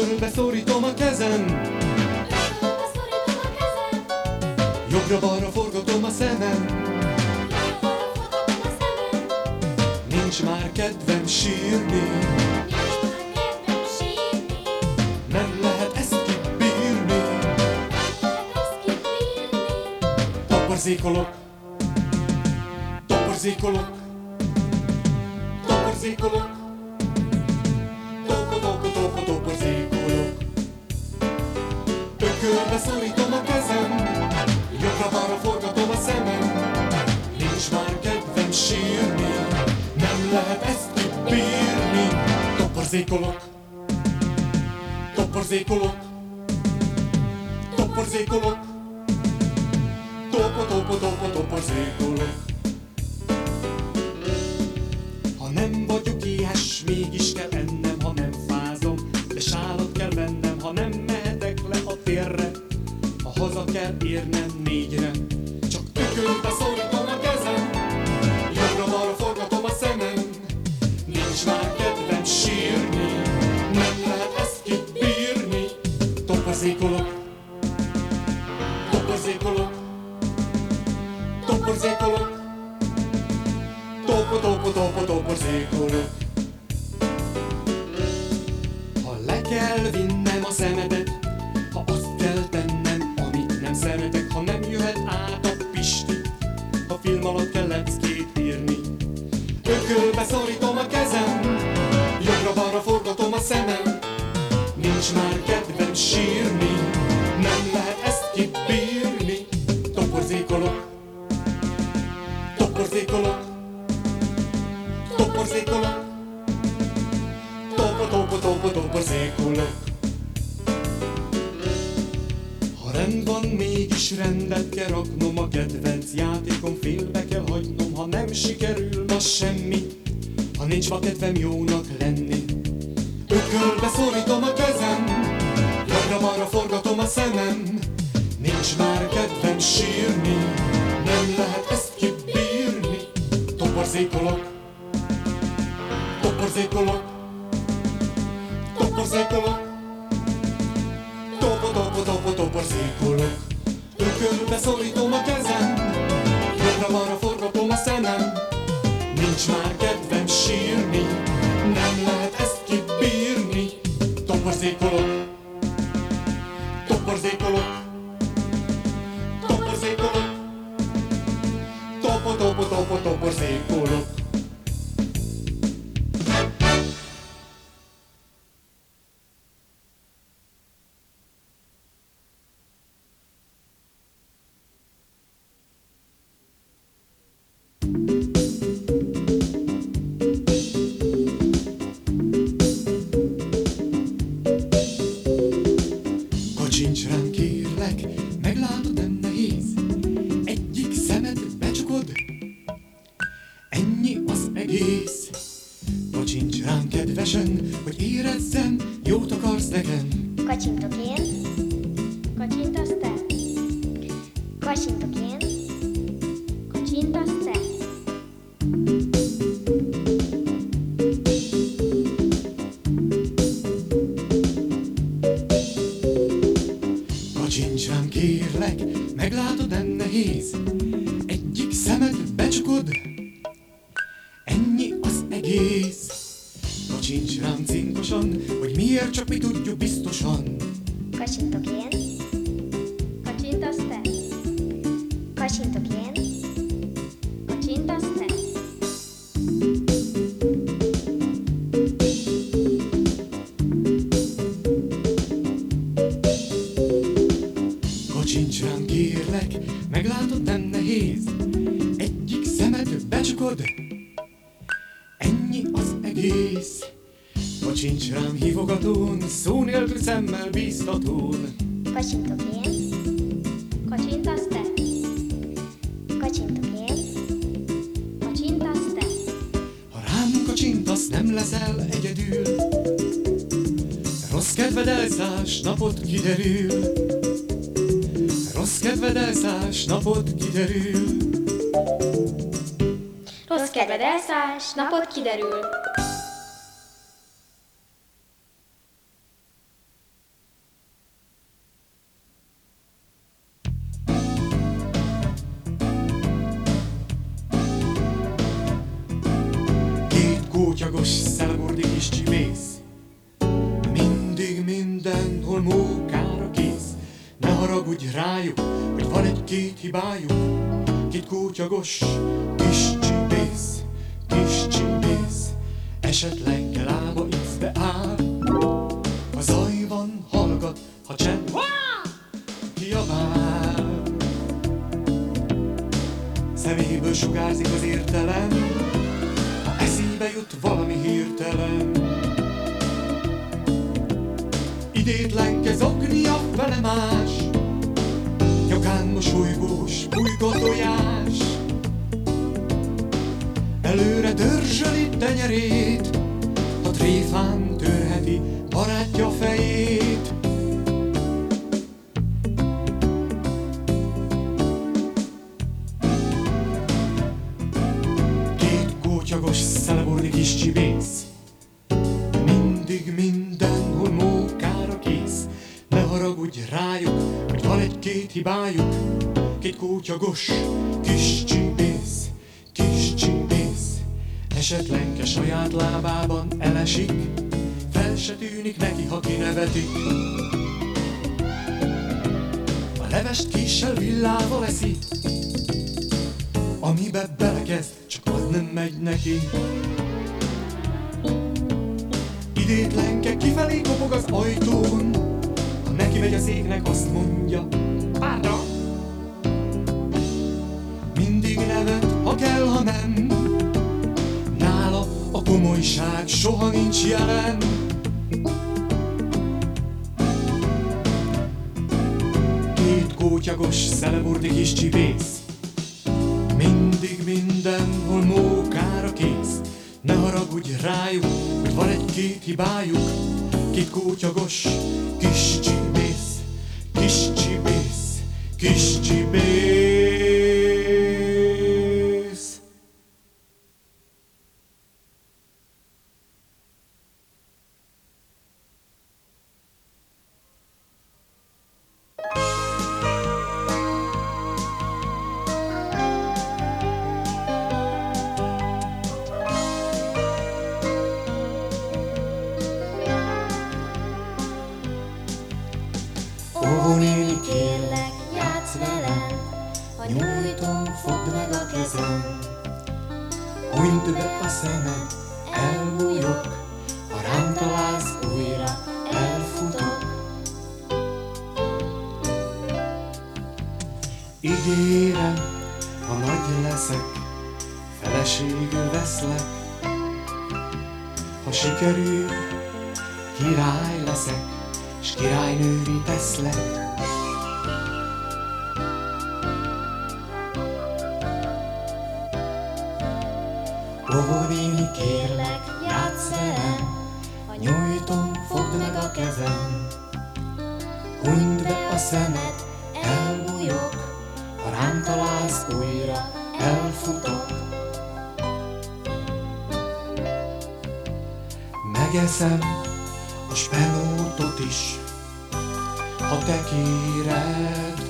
Ökölbe szorítom a kezem, jobbra-balra forgatom a szemem. Nincs már kedvem sírni, nem lehet ezt kibírni. Toporzékolok, toporzékolok, toporzékolok, Toporzékolok, toporzékolok, toporzékolok. Topo, topo, topo, toporzékolok. Ha nem vagyok éhes, mégis kell ennem, ha nem fázom. De sálat kell vennem, ha nem mehetek le a térre. Ha haza kell érnem négyre, csak ökölbe kedvem jónak lenni. Ökölbe szorítom a kezem Jobbra-balra forgatom a szemem. Nincs már kedvem sírni Nem lehet ezt kibírni. Toporzékolok Toporzékolok Toporzékolok Topo, topo, topo, toporzékolok Ökölbe szorítom a kezem Jobbra-balra forgatom a szemem. Nincs már kedvem sírni Nem lehet ezt kibírni. Toporzékolok Toporzékolok Toporzékolok Topo, topo, topo, toporzékolok Egész Kacsincs rám kedvesen, hogy érezzem, jót akarsz nekem. Kacsintok leszel egyedül. Rossz kedved elszállás, napot kiderül. Rossz kedved elszállás, napot kiderül. Rossz kedved elszállás, napot kiderül. Kótyagos, kis csibész, kis csibész. Esetleg lába ízbe áll. Ha zaj van, hallgat, ha csend, kiabál. Szeméből sugárzik az értelem, ha eszébe jut valami hirtelen. Idétlenke zoknia vele más, mosolygós, pulyka. Előre dörzsöli tenyerét, ha tréfán törheti barátja fejét. Két kótyagos, szelebordi kis csibész Mindig mindenhol mókára kész Ne haragudj rájuk, hogy van egy-két hibájuk Kótyagos, kis csibész, kis csibész. Esetlenke saját lábában elesik Fel se tűnik neki, ha kinevetik. A levest kissel villával eszi Amibe belekezd, csak az nem megy neki. Idétlenke kifelé kopog az ajtón Ha neki megy a széknek, azt mondja Pardon a komolyság soha nincs jelen. Két kótyagos, szeleburdi kis csibész. Mindig mindenhol mókára kész. Ne haragudj rájuk, hogy van egy-két hibájuk. Két kótyagos, leszek, feleségül veszlek. Ha sikerül, király leszek, s királynővé teszlek. Ó, néni, kérlek, játsz velem, ha nyújtom, fogd meg a kezem. Hunyd be a szemed, elbújok, ha rám találsz újra, elfutok. Megeszem a spenótot is, ha te kéred,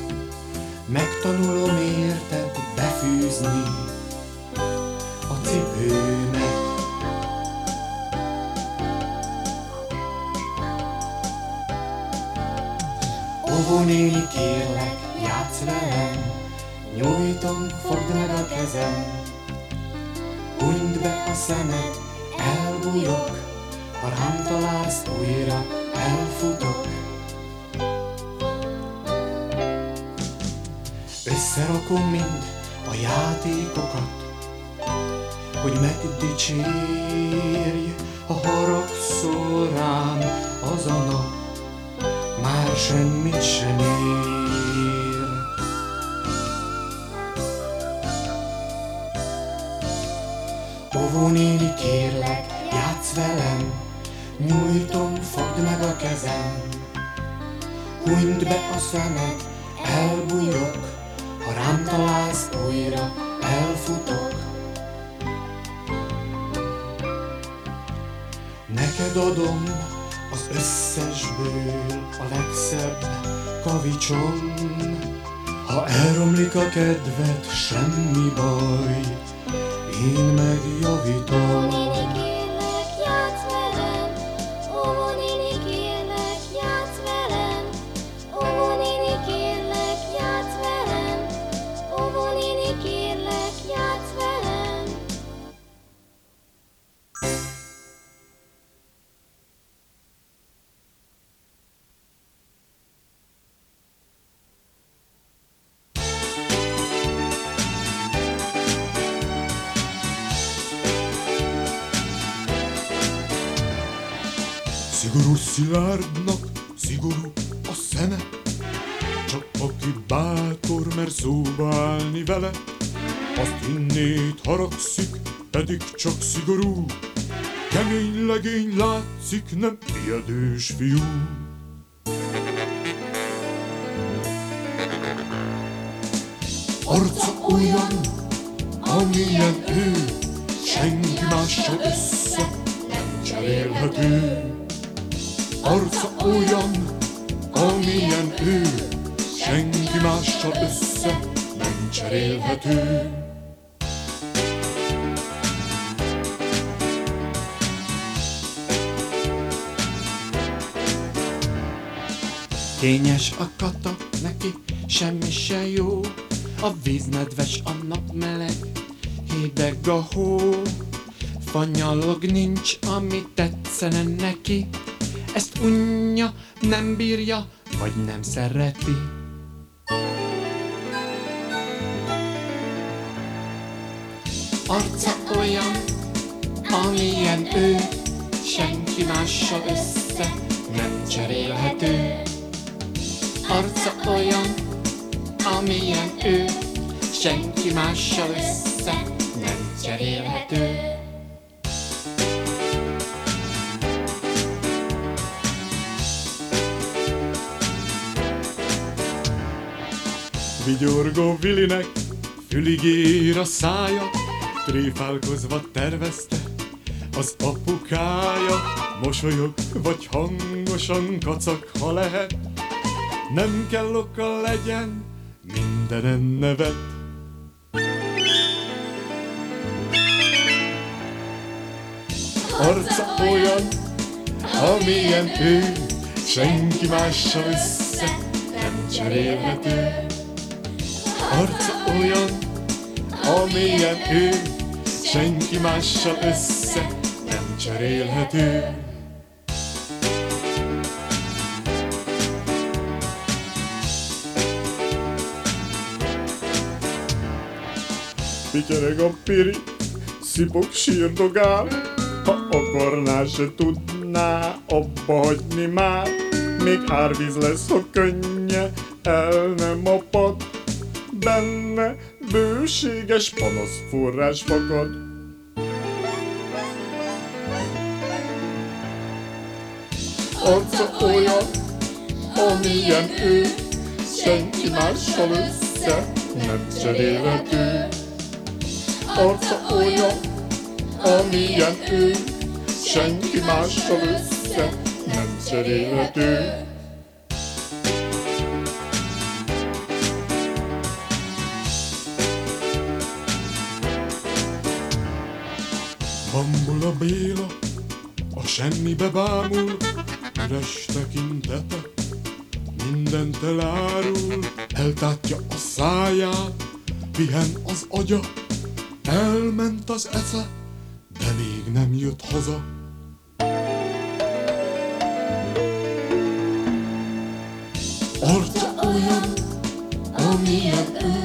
megtanulom érted befűzni a cipőmet. Szemed, elbújok, ha rám találsz újra, elfutok. Összerakom mind a játékokat, hogy megdicsérj, ha haragszol rám az a nap, már semmit sem ér. Óvó néni, kérlek, játsz velem, nyújtom, fogd meg a kezem. Hunyd be a szemed, elbújok, ha rám találsz újra, elfutok. Neked adom az összesből a legszebb kavicsom. Ha elromlik a kedved, semmi baj, én megjavítom. Szilárdnak, szigorú a szeme, csak aki bátor, mer szóba állni vele, azt innét haragszik, pedig csak szigorú. Kemény legény látszik, nem ijedős fiú. Arca olyan, amilyen ő, senki mással össze nem cserélhető. Arca olyan, amilyen ő, senki mással össze nem cserélhető. Kényes a kata, neki semmi se jó, a víz nedves, a nap meleg, hideg a hó. Fanyalog nincs, ami tetszene neki, ezt unja, nem bírja, vagy nem szereti. Arca olyan, amilyen ő, senki mással össze nem cserélhető. Arca olyan, amilyen ő, senki mással össze nem cserélhető. Vigyorgó Vilinek fülig ér a szája, tréfálkozva tervezte az apukája. Mosolyog vagy hangosan kacak, ha lehet, nem kell oka legyen, mindenen nevet. Arca olyan, amilyen ő, senki mással össze nem cserélhető. Arca olyan, amilyen ő, senki mással össze nem cserélhető. Pityereg a piri, szipok sírdogál, ha akarná, se tudná abba hagyni már. Még árvíz lesz, ha könnye, el nem apad, benne bőséges panasz forrás fakad. Arca olyan, amilyen ő, senki mással össze nem cserélhető. Arca olyan, amilyen ő, senki mással össze nem cserélhető. Semmibe bámul, üres tekintete, mindent elárul, eltátja a száját, pihen az agya, elment az esze, de még nem jött haza. Arca olyan, amilyen ő,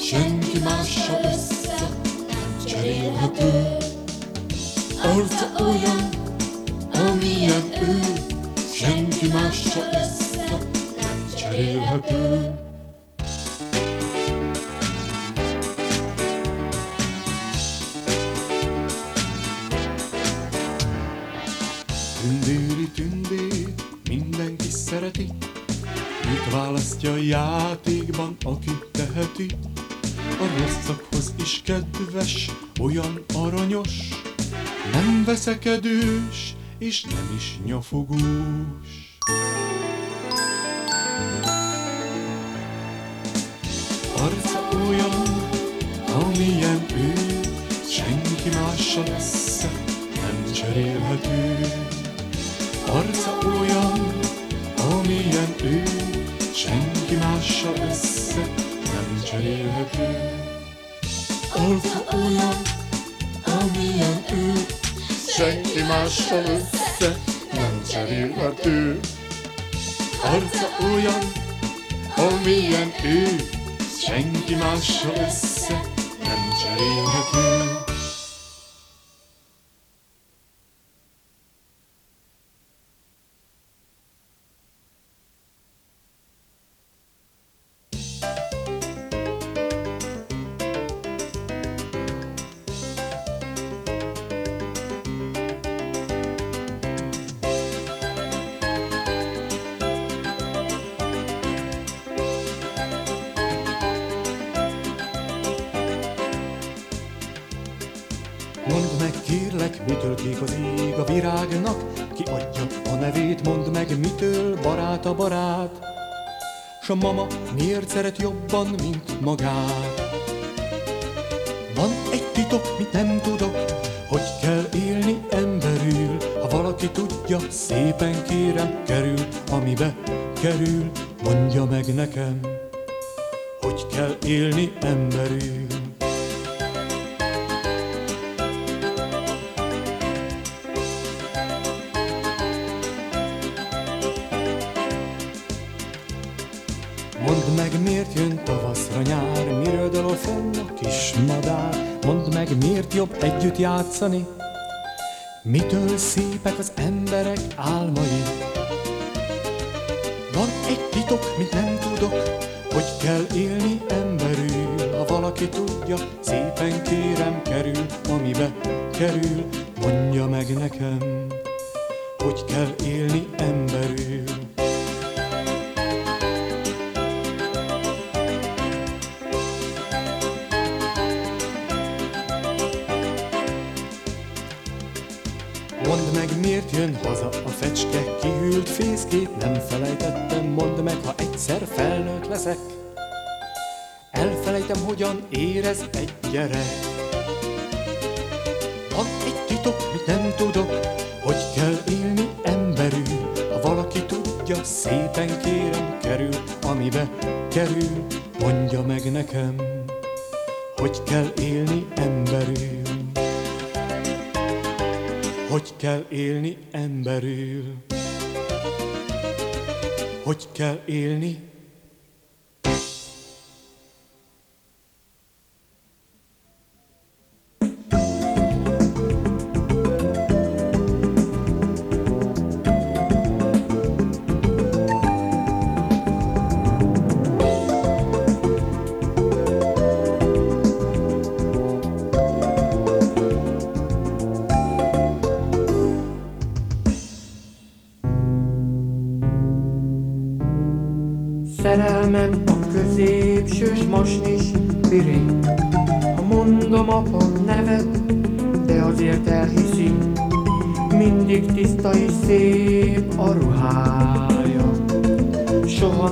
senki mással össze nem cserélhető. Arca olyan, amilyen ő, senki mással össze nem cserélhető. Tündéri tündér, mindenki szereti, Őt választja a játékban, aki teheti. A rosszakhoz is kedves, olyan aranyos, nem veszekedős, és nem is nyafogós. Arca olyan, amilyen ő, senki mással össze nem cserélhető. Arca olyan, amilyen ő, senki mással össze nem cserélhető. Arca olyan, amilyen ő, senki mással össze nem cserélhető. Arca olyan, amilyen ő, senki mással össze nem cserélhető. A mama miért szeret jobban, mint magát? Van egy titok, mit nem tudok, hogy kell élni emberül. Ha valaki tudja, szépen kérem, kerül, amibe kerül, mondja meg nekem, hogy kell élni emberül. Játszani, mitől szépek az emberek álmai. Elfelejtem, hogyan érez egy gyerek. Van egy titok, mit nem tudok, hogy kell élni emberül. Ha valaki tudja, szépen kérem, kerül, amibe kerül, mondja meg nekem, hogy kell élni emberül hogy kell élni emberül, hogy kell élni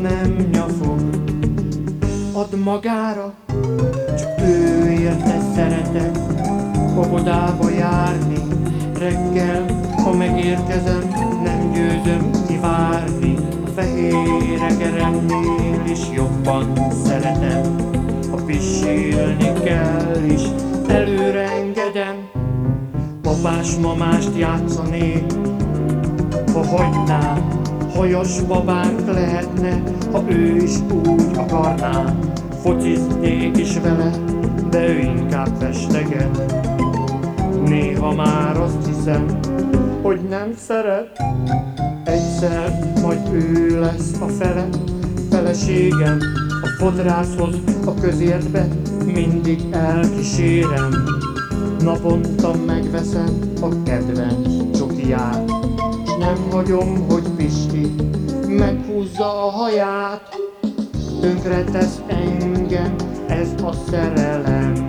nem nyafog, ad magára, csak ő érte szeretek óvodába járni. Reggel, ha megérkezem, nem győzöm kivárni. A fehér egeremnél is jobban szeretem, ha pisélni kell is, előre engedem. Papás mamást játszanék, ha hagynám, hajos babánk lehetne, ha ő is úgy akarná. Fociznék is vele, de ő inkább festeget. Néha már azt hiszem, hogy nem szeret, egyszer majd ő lesz a fele, feleségem, a fodrászhoz, a közértbe mindig elkísérem. Naponta megveszem a kedvenc csokiját, s nem hagyom, hogy Pisti meghúzza a haját. Tönkre tesz engem ez a szerelem,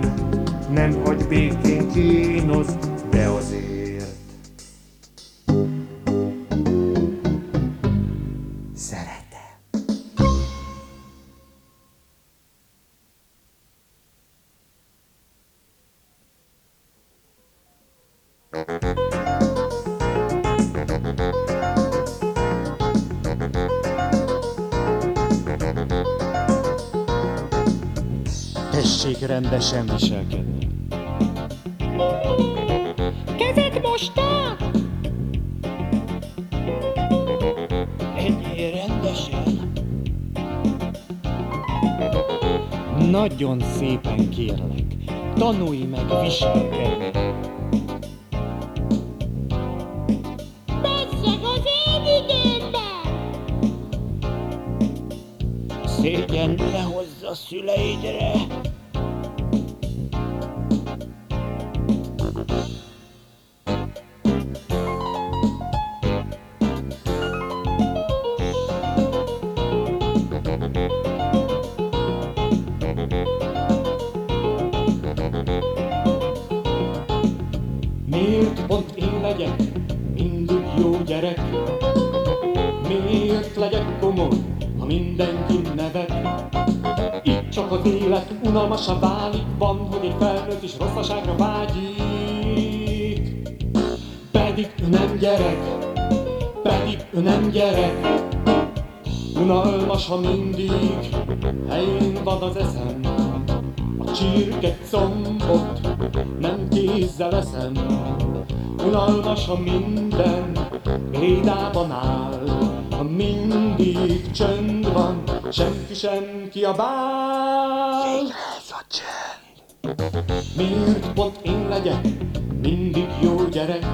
nem hagy békén kínosz, de azért rendesen viselkedni. Kezet mostál? Ennyire rendesen. Nagyon szépen kérlek, tanulj meg viselkedni. Bezzeg az én időmben! Szégyen lehozza szüleidre. Miért pont én legyek mindig jó gyerek? Miért legyek komoly, ha mindenki nevet? Itt csak az élet unalmasan válik, van, hogy egy felnőtt is rosszaságra vágyik. Pedig ő nem gyerek, pedig ő nem gyerek, Unalmas, ha mindig helyén van az eszem, a csirke combot kézzel eszem. Unalmas, ha minden lédában áll. Ha mindig csönd van, senki sem kiabál. Ez a csend. Miért pont én legyek mindig jó gyerek?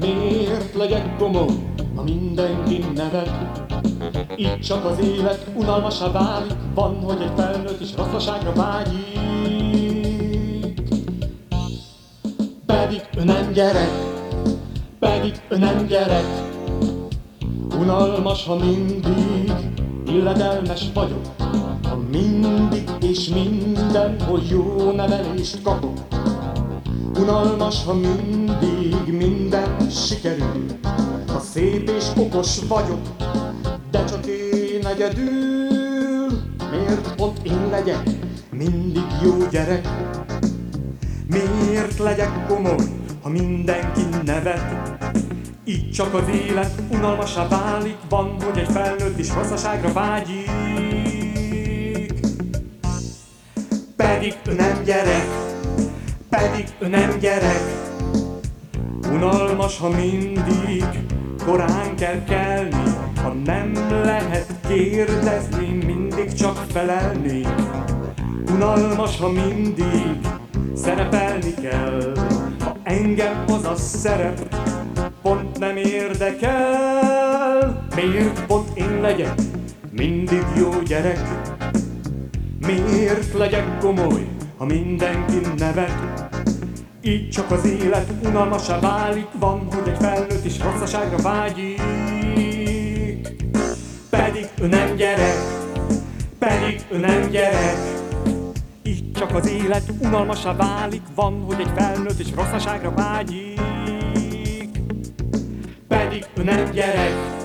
Miért legyek komoly, ha mindenki nevet? Így csak az élet unalmasá válik, van, hogy egy felnőtt is rosszaságra vágyik. Pedig ő nem gyerek, pedig ő nem gyerek, Unalmas, ha mindig illedelmes vagyok, ha mindig és mindenhol jó nevelést kapok. Unalmas, ha mindig minden sikerül, ha szép és okos vagyok, de csak én egyedül. Miért pont én legyek mindig jó gyerek? Miért legyek komoly, ha mindenki nevet? Így csak az élet unalmasá válik, van, hogy egy felnőtt is rosszaságra vágyik. Pedig ő nem gyerek, pedig ő nem gyerek. Unalmas, ha mindig korán kell kelni, ha nem lehet kérdezni, mindig csak felelni. Unalmas, ha mindig szerepelni kell, ha engem az a szerep pont nem érdekel. Miért pont én legyek mindig jó gyerek? Miért legyek komoly, ha mindenki nevet? Így csak az élet unalmasá válik, van, hogy egy felnőtt is rosszaságra vágyik. Pedig ő nem gyerek, pedig ő nem gyerek. Csak az élet unalmasá válik, van, hogy egy felnőtt is rosszaságra vágyik. Pedig nem gyerek,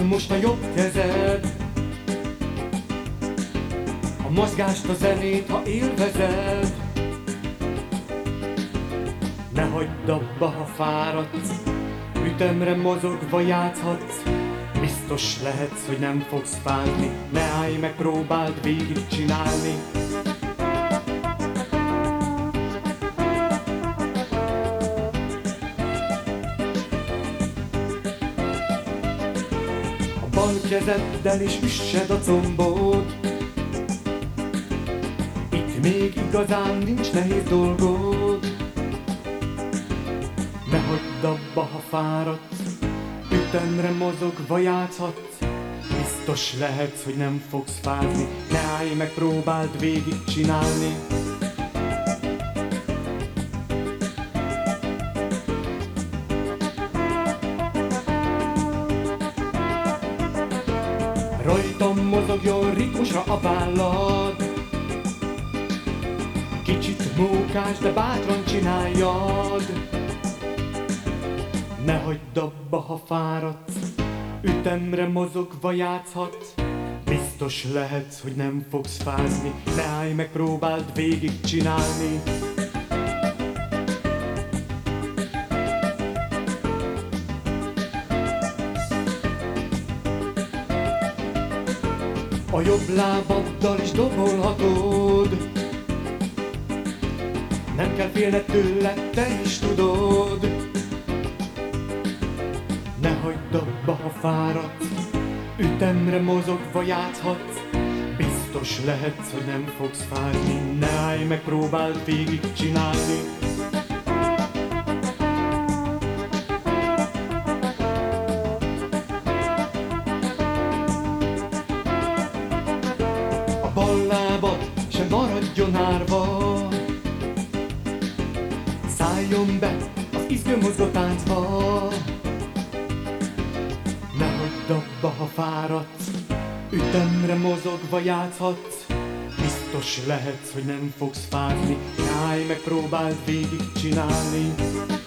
Ritmust a jobb kezed. A mozgást, a zenét, ha élvezed. Ne hagyd abba, ha fáradsz. Ütemre mozogva játszhatsz. Biztos lehetsz, hogy nem fogsz fázni. Ne állj meg, próbáld végigcsinálni kezeddel is üssed a combot. Itt még igazán nincs nehéz dolgod. Ne hagyd abba, ha fáradsz Ütemre mozogva játszhatsz. Biztos lehetsz, hogy nem fogsz fázni. Ne állj meg, próbáld végigcsinálni mozogjon ritmusra a vállad. Kicsit mókás, de bátran csináljad. Ne hagyd abba, ha fáradsz Ütemre mozogva játszhatsz Biztos lehetsz, hogy nem fogsz fázni Ne állj meg, próbáld végigcsinálni lábaddal is dobolhatod. Nem kell félned tőle, te is tudod. Ne hagyd abba, ha fáradsz Ütemre mozogva játszhatsz. Biztos lehetsz, hogy nem fogsz fázni Ne állj meg, próbáld végigcsinálni A bal lábad sem maradjon árva. Szálljon be az izgőmozgó táncba Ne hagyd abba, ha fáradsz Ütemre mozogva játszhatsz Biztos lehetsz, hogy nem fogsz fázni Ne állj meg, próbáld végigcsinálni. A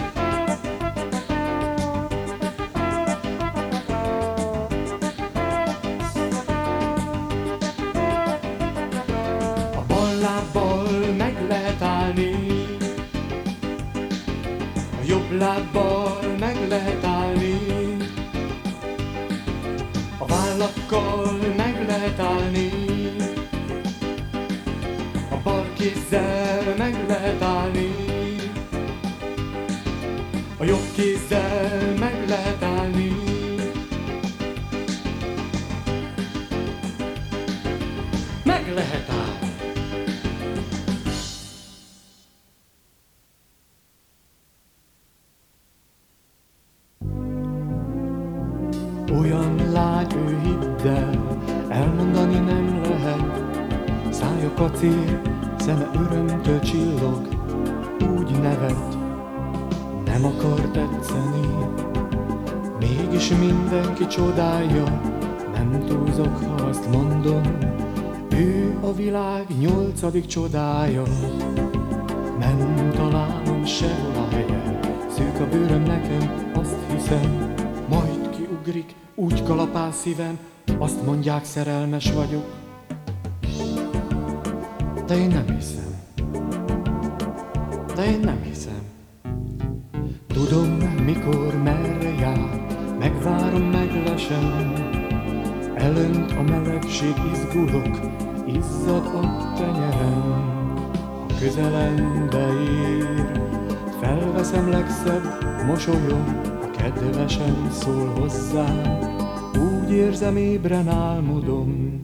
Olyan lágy ő hidd el, elmondani nem lehet. Szája kacér, szeme örömtől csillog, úgy nevet, nem akar tetszeni. Mégis mindenki csodálja, nem túlzok, ha azt mondom, ő a világ nyolcadik csodája. Nem találom sehol a helye, szűk a bőröm nekem, azt hiszem, kiugrik, úgy kalapál szívem, azt mondják szerelmes vagyok. De én nem hiszem. De én nem hiszem. Tudom, mikor, merre jár, megvárom, meglesem. Elönt a melegség, izgulok, izzad a tenyerem. Ha közelembe ér, felveszem legszebb mosolyom, a kedvesen szól hozzám, úgy érzem, ébren álmodom.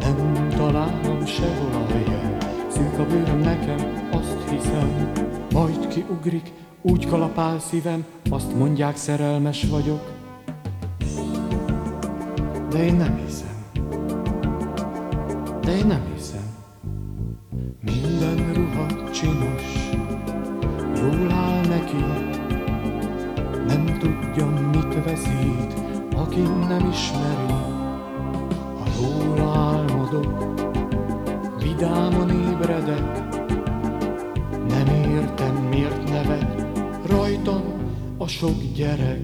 Nem találom sehol a helye, szűk a bőröm nekem, azt hiszem, majd kiugrik, úgy kalapál szívem, azt mondják szerelmes vagyok. De én nem hiszem. De én nem hiszem. Minden ruha csinos, jól áll neki, tudja, mit veszít, aki nem ismeri. Ha róla álmodok, vidáman ébredek, nem értem, miért nevet rajtam a sok gyerek.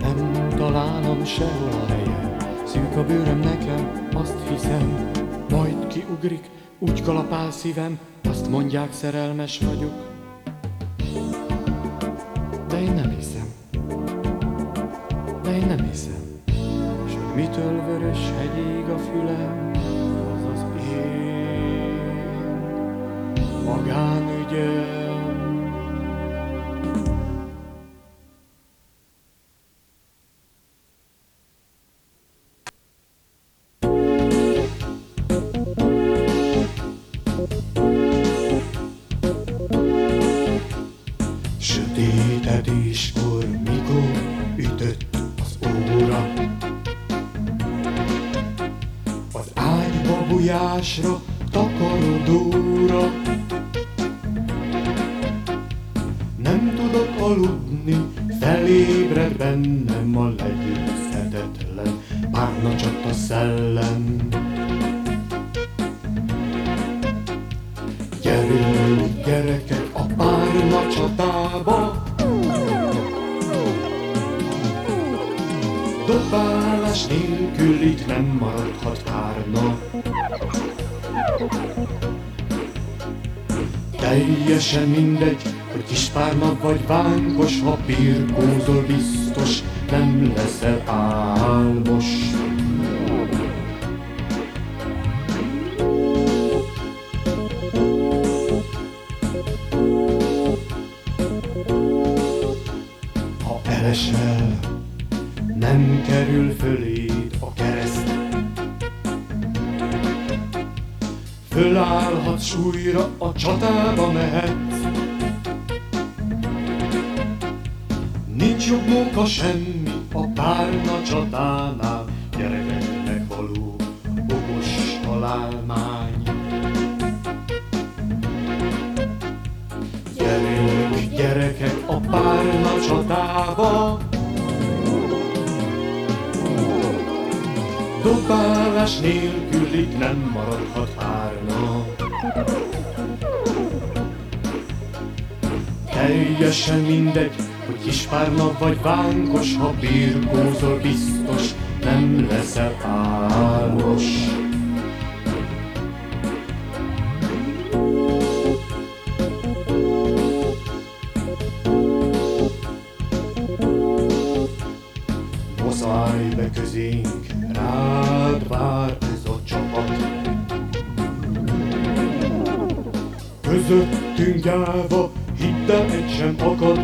Nem találom sehol a helye, szűk a bőröm nekem, azt hiszem, majd kiugrik, úgy kalapál szívem, azt mondják szerelmes vagyok. Vörös hegyig a fülem, أشرب طقر دورك Teljesen mindegy, hogy kis párna vagy vánkos, ha birkózol biztos, nem leszel álmos. Ha elesel, nem kerül föléd a kereszt. Fölállhatsz újra, a csatába mehetsz. Nincs jobb munka semmi a párna csatánál, gyerekeknek való okos találmány. Gyerünk, gyerekek, a párna csatába! Dobálás nélkül itt nem maradhat párna. Teljesen mindegy, hogy kis párna vagy vánkos, ha birkózol biztos, nem leszel álmos. Hidd el, egy sem akad.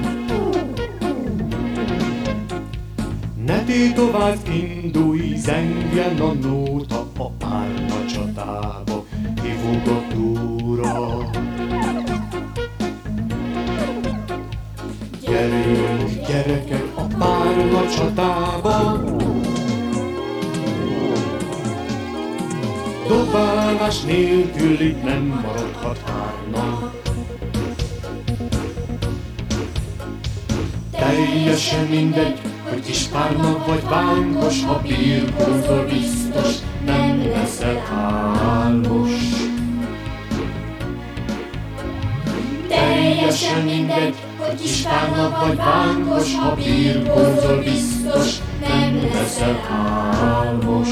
Ne tétováld, indulj, zengjen a nóta a párna csatába, hívogatóra. Gyerünk, gyerekek, a párna csatába! Dobálás nélkül itt nem maradhat hárnak. Teljesen mindegy, hogy kis párna vagy vángos, ha birkózol biztos, nem leszel álmos. Teljesen mindegy, hogy kis párna vagy vángos, ha birkózol biztos, nem leszel álmos.